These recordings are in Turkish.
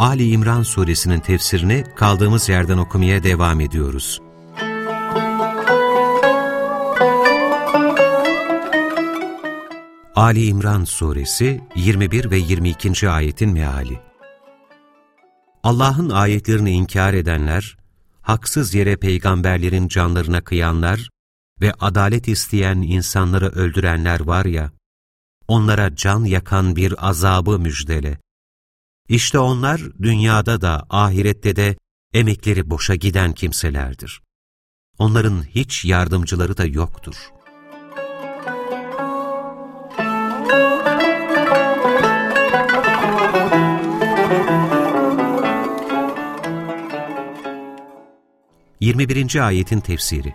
Ali İmran suresinin tefsirini kaldığımız yerden okumaya devam ediyoruz. Ali İmran suresi 21 ve 22. ayetin meali Allah'ın ayetlerini inkar edenler, haksız yere peygamberlerin canlarına kıyanlar ve adalet isteyen insanları öldürenler var ya, onlara can yakan bir azabı müjdele. İşte onlar dünyada da ahirette de emekleri boşa giden kimselerdir. Onların hiç yardımcıları da yoktur. Yirmi birinci ayetin tefsiri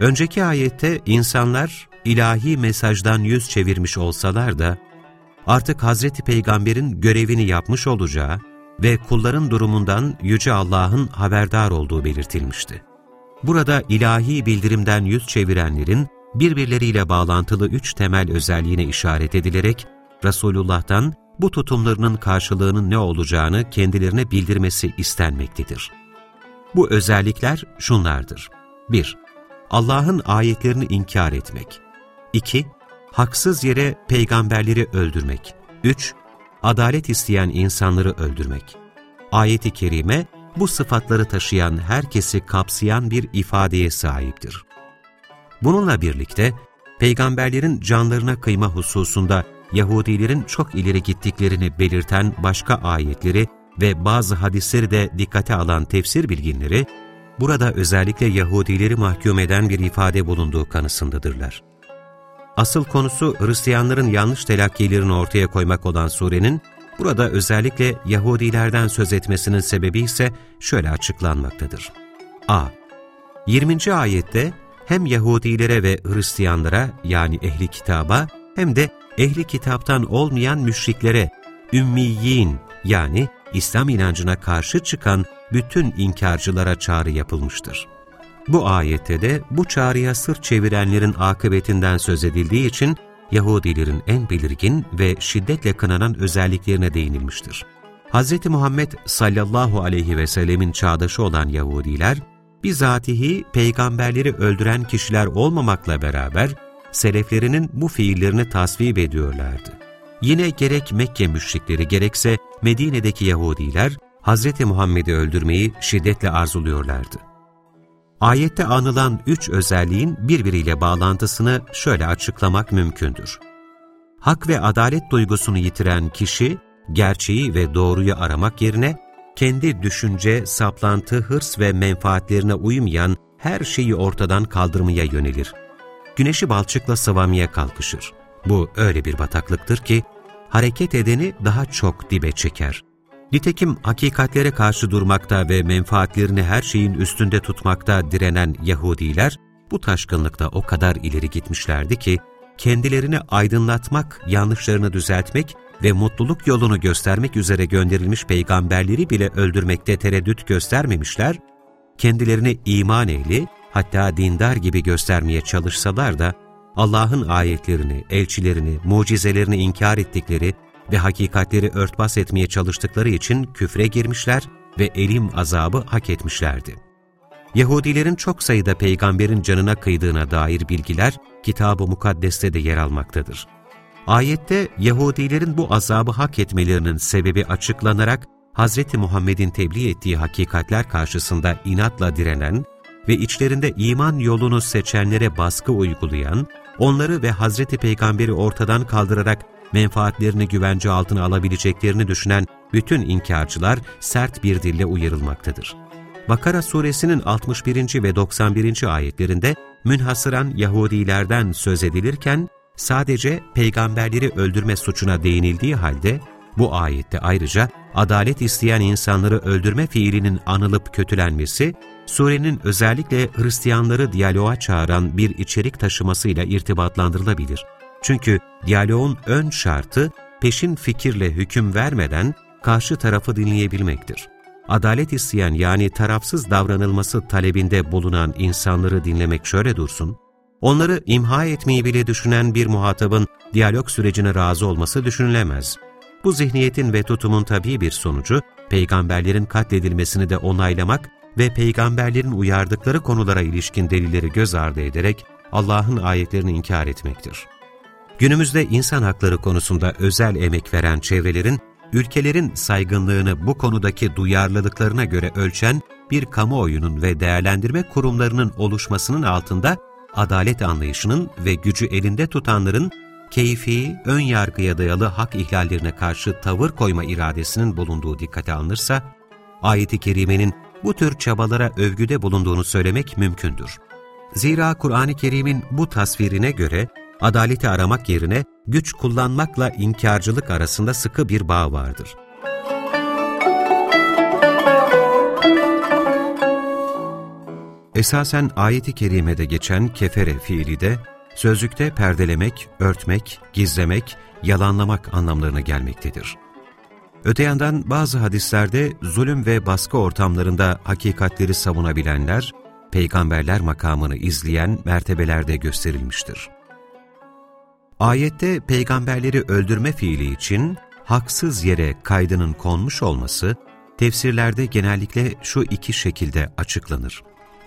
Önceki ayette insanlar ilahi mesajdan yüz çevirmiş olsalar da, artık Hazreti Peygamber'in görevini yapmış olacağı ve kulların durumundan Yüce Allah'ın haberdar olduğu belirtilmişti. Burada ilahi bildirimden yüz çevirenlerin birbirleriyle bağlantılı üç temel özelliğine işaret edilerek, Resulullah'tan bu tutumlarının karşılığının ne olacağını kendilerine bildirmesi istenmektedir. Bu özellikler şunlardır. 1- Allah'ın ayetlerini inkar etmek. 2. Haksız yere peygamberleri öldürmek. 3. Adalet isteyen insanları öldürmek. Ayet-i Kerime, bu sıfatları taşıyan herkesi kapsayan bir ifadeye sahiptir. Bununla birlikte, peygamberlerin canlarına kıyma hususunda Yahudilerin çok ileri gittiklerini belirten başka ayetleri ve bazı hadisleri de dikkate alan tefsir bilginleri, burada özellikle Yahudileri mahkum eden bir ifade bulunduğu kanısındadırlar. Asıl konusu Hristiyanların yanlış telakkilerini ortaya koymak olan surenin, burada özellikle Yahudilerden söz etmesinin sebebi ise şöyle açıklanmaktadır. A. 20. ayette hem Yahudilere ve Hristiyanlara yani ehli kitaba hem de ehli kitaptan olmayan müşriklere, ümmiyin yani İslam inancına karşı çıkan bütün inkarcılara çağrı yapılmıştır. Bu ayette de bu çağrıya sırt çevirenlerin akıbetinden söz edildiği için Yahudilerin en belirgin ve şiddetle kınanan özelliklerine değinilmiştir. Hz. Muhammed sallallahu aleyhi ve sellemin çağdaşı olan Yahudiler, bizatihi peygamberleri öldüren kişiler olmamakla beraber, seleflerinin bu fiillerini tasvip ediyorlardı. Yine gerek Mekke müşrikleri gerekse Medine'deki Yahudiler, Hz. Muhammed'i öldürmeyi şiddetle arzuluyorlardı. Ayette anılan üç özelliğin birbiriyle bağlantısını şöyle açıklamak mümkündür. Hak ve adalet duygusunu yitiren kişi, gerçeği ve doğruyu aramak yerine, kendi düşünce, saplantı, hırs ve menfaatlerine uymayan her şeyi ortadan kaldırmaya yönelir. Güneşi balçıkla sıvamaya kalkışır. Bu öyle bir bataklıktır ki, hareket edeni daha çok dibe çeker. Nitekim hakikatlere karşı durmakta ve menfaatlerini her şeyin üstünde tutmakta direnen Yahudiler, bu taşkınlıkta o kadar ileri gitmişlerdi ki, kendilerini aydınlatmak, yanlışlarını düzeltmek ve mutluluk yolunu göstermek üzere gönderilmiş peygamberleri bile öldürmekte tereddüt göstermemişler, kendilerini iman ehli, hatta dindar gibi göstermeye çalışsalar da, Allah'ın ayetlerini, elçilerini, mucizelerini inkar ettikleri ve hakikatleri örtbas etmeye çalıştıkları için küfre girmişler ve elim azabı hak etmişlerdi. Yahudilerin çok sayıda peygamberin canına kıydığına dair bilgiler Kitab-ı Mukaddes'te de yer almaktadır. Ayette Yahudilerin bu azabı hak etmelerinin sebebi açıklanarak Hz. Muhammed'in tebliğ ettiği hakikatler karşısında inatla direnen ve içlerinde iman yolunu seçenlere baskı uygulayan, onları ve Hazreti Peygamber'i ortadan kaldırarak menfaatlerini güvence altına alabileceklerini düşünen bütün inkarcılar sert bir dille uyarılmaktadır. Bakara suresinin 61. ve 91. ayetlerinde münhasıran Yahudilerden söz edilirken sadece peygamberleri öldürme suçuna değinildiği halde bu ayette ayrıca adalet isteyen insanları öldürme fiilinin anılıp kötülenmesi, surenin özellikle Hristiyanları diyaloğa çağıran bir içerik taşımasıyla irtibatlandırılabilir. Çünkü diyaloğun ön şartı peşin fikirle hüküm vermeden karşı tarafı dinleyebilmektir. Adalet isteyen yani tarafsız davranılması talebinde bulunan insanları dinlemek şöyle dursun, onları imha etmeyi bile düşünen bir muhatabın diyalog sürecine razı olması düşünülemez. Bu zihniyetin ve tutumun tabii bir sonucu, peygamberlerin katledilmesini de onaylamak ve peygamberlerin uyardıkları konulara ilişkin delilleri göz ardı ederek Allah'ın ayetlerini inkar etmektir. Günümüzde insan hakları konusunda özel emek veren çevrelerin, ülkelerin saygınlığını bu konudaki duyarlılıklarına göre ölçen bir kamuoyunun ve değerlendirme kurumlarının oluşmasının altında adalet anlayışının ve gücü elinde tutanların keyfi, ön yargıya dayalı hak ihlallerine karşı tavır koyma iradesinin bulunduğu dikkate alınırsa, ayet-i kerimenin bu tür çabalara övgüde bulunduğunu söylemek mümkündür. Zira Kur'an-ı Kerim'in bu tasvirine göre adaleti aramak yerine güç kullanmakla inkarcılık arasında sıkı bir bağ vardır. Esasen ayeti kerimede geçen kefere fiili de sözlükte perdelemek, örtmek, gizlemek, yalanlamak anlamlarına gelmektedir. Öte yandan bazı hadislerde zulüm ve baskı ortamlarında hakikatleri savunabilenler, peygamberler makamını izleyen mertebelerde gösterilmiştir. Ayette peygamberleri öldürme fiili için haksız yere kaydının konmuş olması, tefsirlerde genellikle şu iki şekilde açıklanır.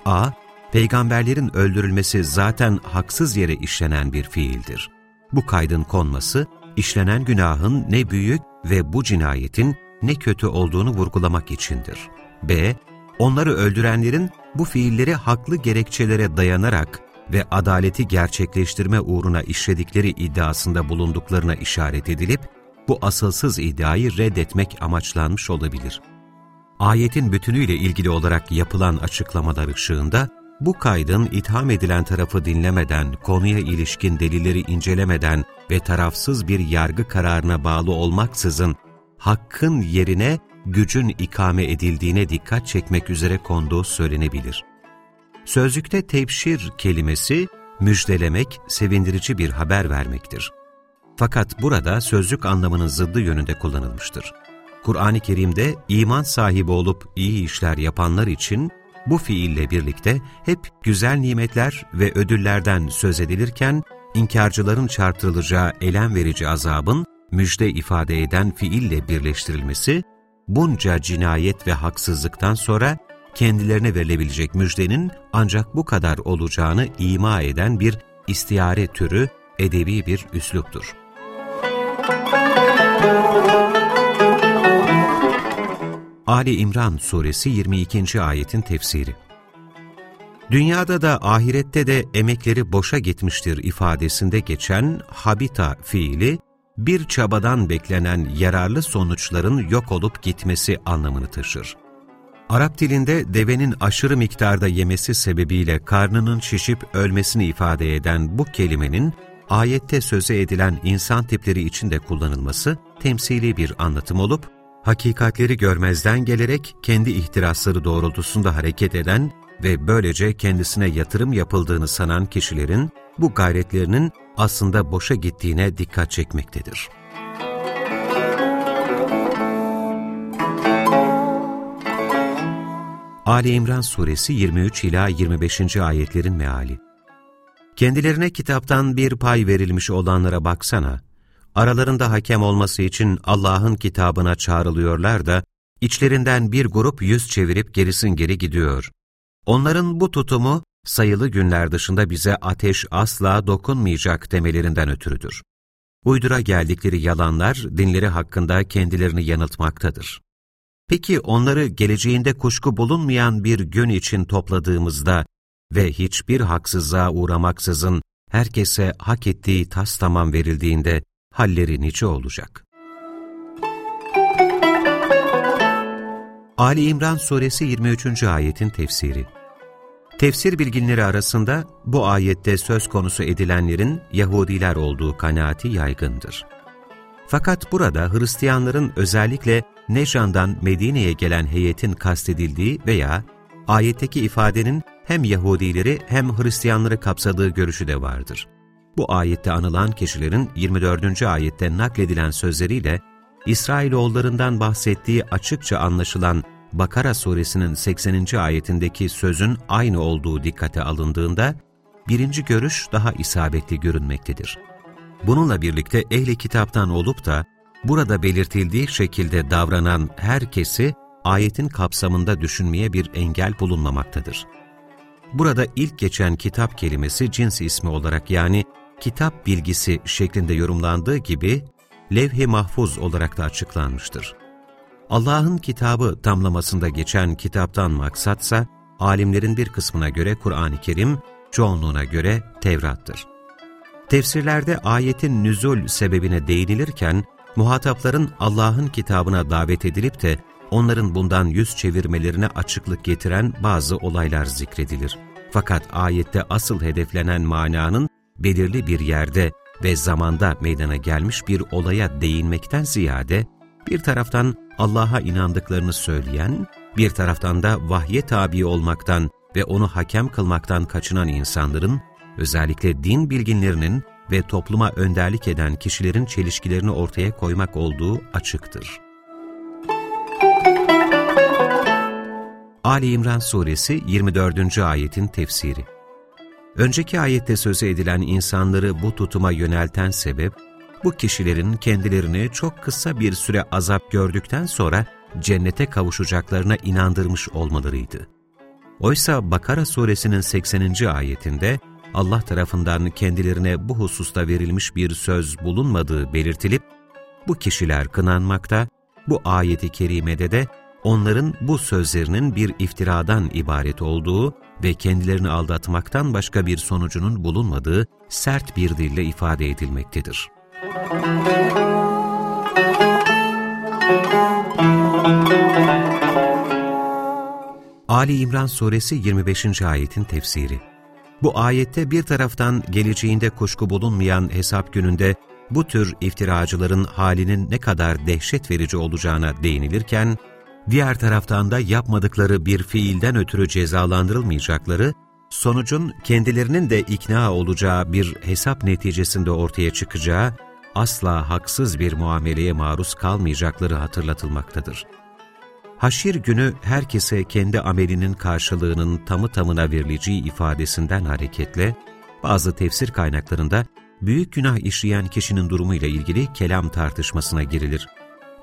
a. Peygamberlerin öldürülmesi zaten haksız yere işlenen bir fiildir. Bu kaydın konması, işlenen günahın ne büyük ve bu cinayetin ne kötü olduğunu vurgulamak içindir. b. Onları öldürenlerin bu fiilleri haklı gerekçelere dayanarak ve adaleti gerçekleştirme uğruna işledikleri iddiasında bulunduklarına işaret edilip, bu asılsız iddiayı reddetmek amaçlanmış olabilir. Ayetin bütünüyle ilgili olarak yapılan açıklamalar ışığında, bu kaydın itham edilen tarafı dinlemeden, konuya ilişkin delilleri incelemeden ve tarafsız bir yargı kararına bağlı olmaksızın, hakkın yerine gücün ikame edildiğine dikkat çekmek üzere konduğu söylenebilir. Sözlükte tebşir kelimesi, müjdelemek, sevindirici bir haber vermektir. Fakat burada sözlük anlamının zıddı yönünde kullanılmıştır. Kur'an-ı Kerim'de iman sahibi olup iyi işler yapanlar için bu fiille birlikte hep güzel nimetler ve ödüllerden söz edilirken, inkarcıların çarptırılacağı elem verici azabın müjde ifade eden fiille birleştirilmesi, bunca cinayet ve haksızlıktan sonra kendilerine verilebilecek müjdenin ancak bu kadar olacağını ima eden bir istiyare türü, edebi bir üsluptur. Ali İmran Suresi 22. ayetin tefsiri Dünyada da ahirette de emekleri boşa gitmiştir ifadesinde geçen habita fiili, bir çabadan beklenen yararlı sonuçların yok olup gitmesi anlamını taşır. Arap dilinde devenin aşırı miktarda yemesi sebebiyle karnının şişip ölmesini ifade eden bu kelimenin ayette söze edilen insan tipleri için de kullanılması temsili bir anlatım olup, hakikatleri görmezden gelerek kendi ihtirasları doğrultusunda hareket eden ve böylece kendisine yatırım yapıldığını sanan kişilerin bu gayretlerinin aslında boşa gittiğine dikkat çekmektedir. Ali İmran Suresi 23 ila 25. ayetlerin meali. Kendilerine kitaptan bir pay verilmiş olanlara baksana. Aralarında hakem olması için Allah'ın kitabına çağrılıyorlar da, içlerinden bir grup yüz çevirip gerisin geri gidiyor. Onların bu tutumu, sayılı günler dışında bize ateş asla dokunmayacak demelerinden ötürüdür. Uydura geldikleri yalanlar, dinleri hakkında kendilerini yanıltmaktadır. Peki onları geleceğinde kuşku bulunmayan bir gün için topladığımızda ve hiçbir haksızlığa uğramaksızın herkese hak ettiği tas tamam verildiğinde halleri nice olacak? Ali İmran Suresi 23. ayetin tefsiri Tefsir bilginleri arasında bu ayette söz konusu edilenlerin Yahudiler olduğu kanaati yaygındır. Fakat burada Hristiyanların özellikle Necan'dan Medine'ye gelen heyetin kastedildiği veya ayetteki ifadenin hem Yahudileri hem Hristiyanları kapsadığı görüşü de vardır. Bu ayette anılan kişilerin 24. ayette nakledilen sözleriyle İsrailoğullarından bahsettiği açıkça anlaşılan Bakara suresinin 80. ayetindeki sözün aynı olduğu dikkate alındığında, birinci görüş daha isabetli görünmektedir. Bununla birlikte ehli kitaptan olup da burada belirtildiği şekilde davranan herkesi ayetin kapsamında düşünmeye bir engel bulunmamaktadır. Burada ilk geçen kitap kelimesi cins ismi olarak yani kitap bilgisi şeklinde yorumlandığı gibi levh-i mahfuz olarak da açıklanmıştır. Allah'ın kitabı tamlamasında geçen kitaptan maksatsa, alimlerin bir kısmına göre Kur'an-ı Kerim, çoğunluğuna göre Tevrat'tır. Tefsirlerde ayetin nüzul sebebine değinilirken, muhatapların Allah'ın kitabına davet edilip de onların bundan yüz çevirmelerine açıklık getiren bazı olaylar zikredilir. Fakat ayette asıl hedeflenen mananın belirli bir yerde ve zamanda meydana gelmiş bir olaya değinmekten ziyade, bir taraftan Allah'a inandıklarını söyleyen, bir taraftan da vahye tabi olmaktan ve onu hakem kılmaktan kaçınan insanların, özellikle din bilginlerinin ve topluma önderlik eden kişilerin çelişkilerini ortaya koymak olduğu açıktır. Ali İmran Suresi 24. ayetin tefsiri Önceki ayette sözü edilen insanları bu tutuma yönelten sebep, bu kişilerin kendilerini çok kısa bir süre azap gördükten sonra cennete kavuşacaklarına inandırmış olmalarıydı. Oysa Bakara suresinin 80. ayetinde Allah tarafından kendilerine bu hususta verilmiş bir söz bulunmadığı belirtilip, bu kişiler kınanmakta, bu ayeti kerimede de onların bu sözlerinin bir iftiradan ibaret olduğu ve kendilerini aldatmaktan başka bir sonucunun bulunmadığı sert bir dille ifade edilmektedir. Ali İmran Suresi 25. ayetin tefsiri Bu ayette bir taraftan geleceğinde kuşku bulunmayan hesap gününde bu tür iftiracıların halinin ne kadar dehşet verici olacağına değinilirken, diğer taraftan da yapmadıkları bir fiilden ötürü cezalandırılmayacakları, sonucun kendilerinin de ikna olacağı bir hesap neticesinde ortaya çıkacağı, asla haksız bir muameleye maruz kalmayacakları hatırlatılmaktadır. Haşir günü herkese kendi amelinin karşılığının tamı tamına verileceği ifadesinden hareketle, bazı tefsir kaynaklarında büyük günah işleyen kişinin durumuyla ilgili kelam tartışmasına girilir.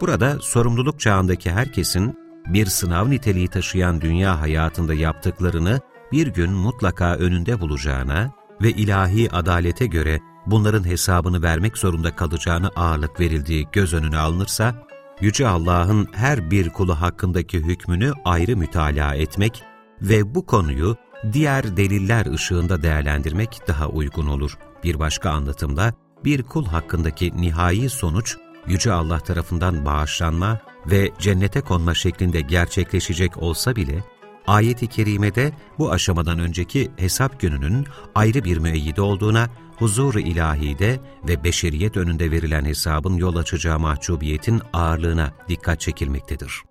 Burada sorumluluk çağındaki herkesin bir sınav niteliği taşıyan dünya hayatında yaptıklarını bir gün mutlaka önünde bulacağına ve ilahi adalete göre bunların hesabını vermek zorunda kalacağını ağırlık verildiği göz önüne alınırsa, Yüce Allah'ın her bir kulu hakkındaki hükmünü ayrı mütalaa etmek ve bu konuyu diğer deliller ışığında değerlendirmek daha uygun olur. Bir başka anlatımda, bir kul hakkındaki nihai sonuç, Yüce Allah tarafından bağışlanma ve cennete konma şeklinde gerçekleşecek olsa bile, ayet-i kerimede bu aşamadan önceki hesap gününün ayrı bir müeyyide olduğuna, huzur-u ilahide ve beşeriyet önünde verilen hesabın yol açacağı mahcubiyetin ağırlığına dikkat çekilmektedir.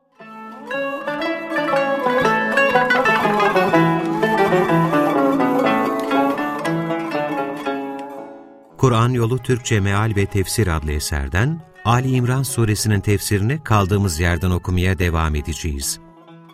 Kur'an Yolu Türkçe Meal ve Tefsir adlı eserden Ali İmran suresinin tefsirini kaldığımız yerden okumaya devam edeceğiz.